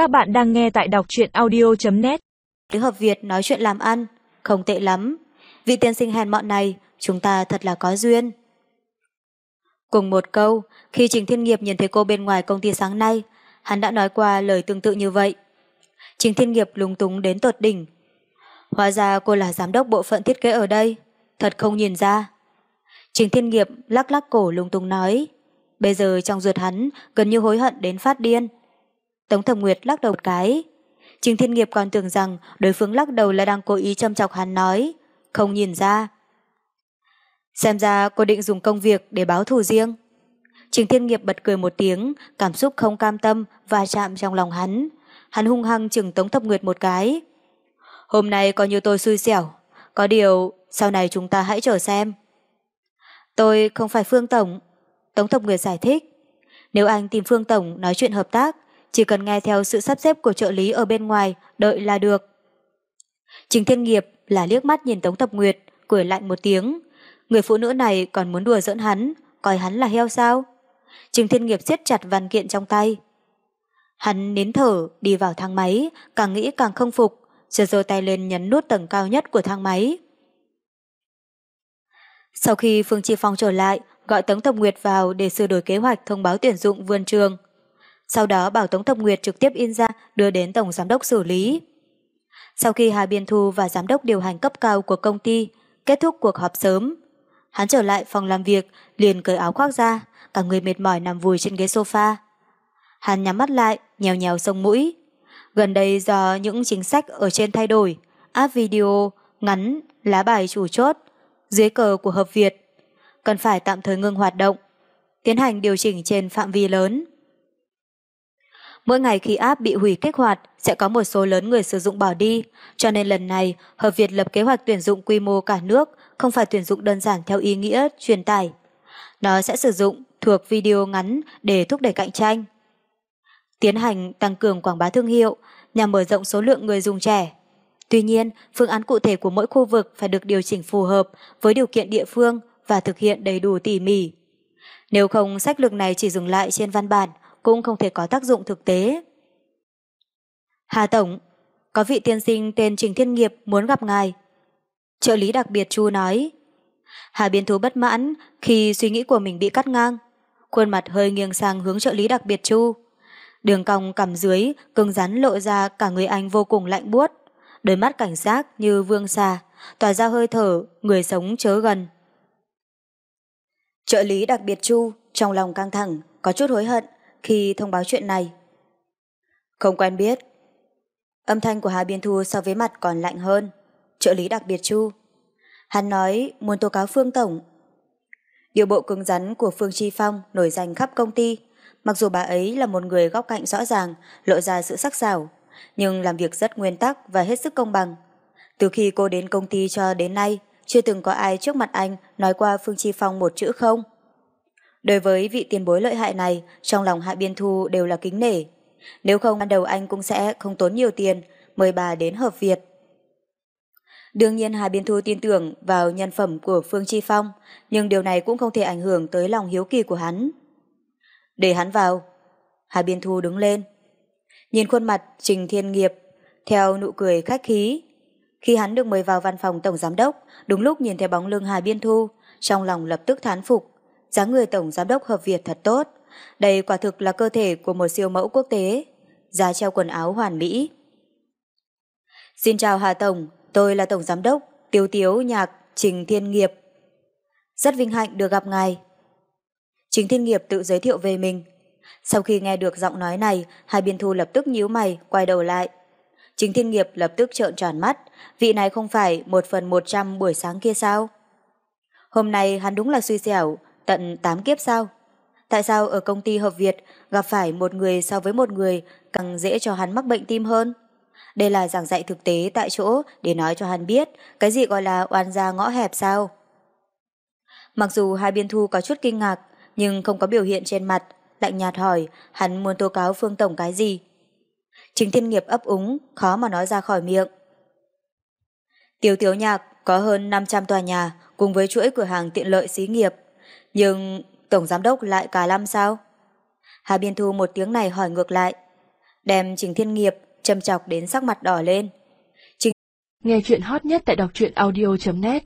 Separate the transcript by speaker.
Speaker 1: Các bạn đang nghe tại đọc truyện audio.net
Speaker 2: Tiếng hợp Việt nói chuyện làm ăn, không tệ lắm. Vị tiên sinh hèn mọn này, chúng ta thật là có duyên. Cùng một câu, khi Trình Thiên Nghiệp nhìn thấy cô bên ngoài công ty sáng nay, hắn đã nói qua lời tương tự như vậy. Trình Thiên Nghiệp lúng túng đến tột đỉnh. Hóa ra cô là giám đốc bộ phận thiết kế ở đây, thật không nhìn ra. Trình Thiên Nghiệp lắc lắc cổ lúng túng nói, bây giờ trong ruột hắn gần như hối hận đến phát điên. Tống Thẩm Nguyệt lắc đầu một cái. Trình Thiên Nghiệp còn tưởng rằng đối phương lắc đầu là đang cố ý châm chọc hắn nói, không nhìn ra. Xem ra cô định dùng công việc để báo thù riêng. Trình Thiên Nghiệp bật cười một tiếng, cảm xúc không cam tâm và chạm trong lòng hắn. Hắn hung hăng chừng Tống Thập Nguyệt một cái. Hôm nay coi như tôi xui xẻo. Có điều, sau này chúng ta hãy chờ xem. Tôi không phải Phương Tổng. Tống Thập Nguyệt giải thích. Nếu anh tìm Phương Tổng nói chuyện hợp tác, chỉ cần nghe theo sự sắp xếp của trợ lý ở bên ngoài, đợi là được. Trình Thiên Nghiệp là liếc mắt nhìn Tống Thập Nguyệt, cười lạnh một tiếng. Người phụ nữ này còn muốn đùa giỡn hắn, coi hắn là heo sao? Trình Thiên Nghiệp siết chặt văn kiện trong tay. Hắn nín thở, đi vào thang máy, càng nghĩ càng không phục, chợt giơ tay lên nhấn nút tầng cao nhất của thang máy. Sau khi Phương Chi Phong trở lại, gọi Tống Thập Nguyệt vào để sửa đổi kế hoạch thông báo tuyển dụng vườn trường. Sau đó bảo Tống Thập Nguyệt trực tiếp in ra đưa đến Tổng Giám đốc xử lý. Sau khi Hà Biên Thu và Giám đốc điều hành cấp cao của công ty kết thúc cuộc họp sớm, hắn trở lại phòng làm việc liền cởi áo khoác ra, cả người mệt mỏi nằm vùi trên ghế sofa. Hắn nhắm mắt lại, nhèo nhèo sông mũi. Gần đây do những chính sách ở trên thay đổi, app video, ngắn, lá bài chủ chốt, dưới cờ của Hợp Việt, cần phải tạm thời ngưng hoạt động, tiến hành điều chỉnh trên phạm vi lớn. Mỗi ngày khi app bị hủy kích hoạt sẽ có một số lớn người sử dụng bỏ đi, cho nên lần này Hợp Việt lập kế hoạch tuyển dụng quy mô cả nước, không phải tuyển dụng đơn giản theo ý nghĩa truyền tải. Nó sẽ sử dụng thuộc video ngắn để thúc đẩy cạnh tranh. Tiến hành tăng cường quảng bá thương hiệu nhằm mở rộng số lượng người dùng trẻ. Tuy nhiên, phương án cụ thể của mỗi khu vực phải được điều chỉnh phù hợp với điều kiện địa phương và thực hiện đầy đủ tỉ mỉ. Nếu không sách lược này chỉ dừng lại trên văn bản, cũng không thể có tác dụng thực tế. Hà Tổng, có vị tiên sinh tên Trình Thiên Nghiệp muốn gặp ngài. Trợ lý đặc biệt Chu nói. Hà Biên Thú bất mãn khi suy nghĩ của mình bị cắt ngang. Khuôn mặt hơi nghiêng sang hướng trợ lý đặc biệt Chu. Đường cong cằm dưới, cứng rắn lộ ra cả người anh vô cùng lạnh buốt. Đôi mắt cảnh giác như vương xà, tỏa ra hơi thở, người sống chớ gần. Trợ lý đặc biệt Chu, trong lòng căng thẳng, có chút hối hận khi thông báo chuyện này. Không quen biết. Âm thanh của Hà Biên Thu so với mặt còn lạnh hơn. Trợ lý đặc biệt Chu. Hắn nói muốn tố cáo Phương Tổng. Điều bộ cứng rắn của Phương Chi Phong nổi danh khắp công ty. Mặc dù bà ấy là một người góc cạnh rõ ràng, lộ ra sự sắc sảo, nhưng làm việc rất nguyên tắc và hết sức công bằng. Từ khi cô đến công ty cho đến nay, chưa từng có ai trước mặt anh nói qua Phương Chi Phong một chữ không. Đối với vị tiền bối lợi hại này, trong lòng Hạ Biên Thu đều là kính nể. Nếu không ban đầu anh cũng sẽ không tốn nhiều tiền mời bà đến hợp Việt. Đương nhiên Hà Biên Thu tin tưởng vào nhân phẩm của Phương Chi Phong, nhưng điều này cũng không thể ảnh hưởng tới lòng hiếu kỳ của hắn. Để hắn vào. Hà Biên Thu đứng lên. Nhìn khuôn mặt Trình Thiên Nghiệp, theo nụ cười khách khí. Khi hắn được mời vào văn phòng Tổng Giám Đốc, đúng lúc nhìn thấy bóng lưng Hà Biên Thu, trong lòng lập tức thán phục dáng người Tổng Giám đốc Hợp Việt thật tốt. Đây quả thực là cơ thể của một siêu mẫu quốc tế. Giá treo quần áo hoàn mỹ. Xin chào Hà Tổng, tôi là Tổng Giám đốc Tiếu Tiếu Nhạc Trình Thiên Nghiệp. Rất vinh hạnh được gặp ngài. Trình Thiên Nghiệp tự giới thiệu về mình. Sau khi nghe được giọng nói này, hai biên thu lập tức nhíu mày, quay đầu lại. Trình Thiên Nghiệp lập tức trợn tròn mắt, vị này không phải một phần một trăm buổi sáng kia sao? Hôm nay hắn đúng là suy xẻo, tận 8 kiếp sao? Tại sao ở công ty hợp Việt gặp phải một người so với một người càng dễ cho hắn mắc bệnh tim hơn? Đây là giảng dạy thực tế tại chỗ để nói cho hắn biết cái gì gọi là oan gia ngõ hẹp sao? Mặc dù hai biên thu có chút kinh ngạc nhưng không có biểu hiện trên mặt, lạnh nhạt hỏi hắn muốn tố cáo Phương Tổng cái gì. Trình thiên nghiệp ấp úng, khó mà nói ra khỏi miệng. Tiểu tiểu nhạc có hơn 500 tòa nhà cùng với chuỗi cửa hàng tiện lợi xí nghiệp. Nhưng Tổng Giám đốc lại cả năm sao? Hà Biên Thu một tiếng này hỏi ngược lại. đem Trình Thiên Nghiệp châm chọc đến sắc mặt đỏ lên.
Speaker 3: Nghe chuyện hot nhất tại đọc truyện audio.net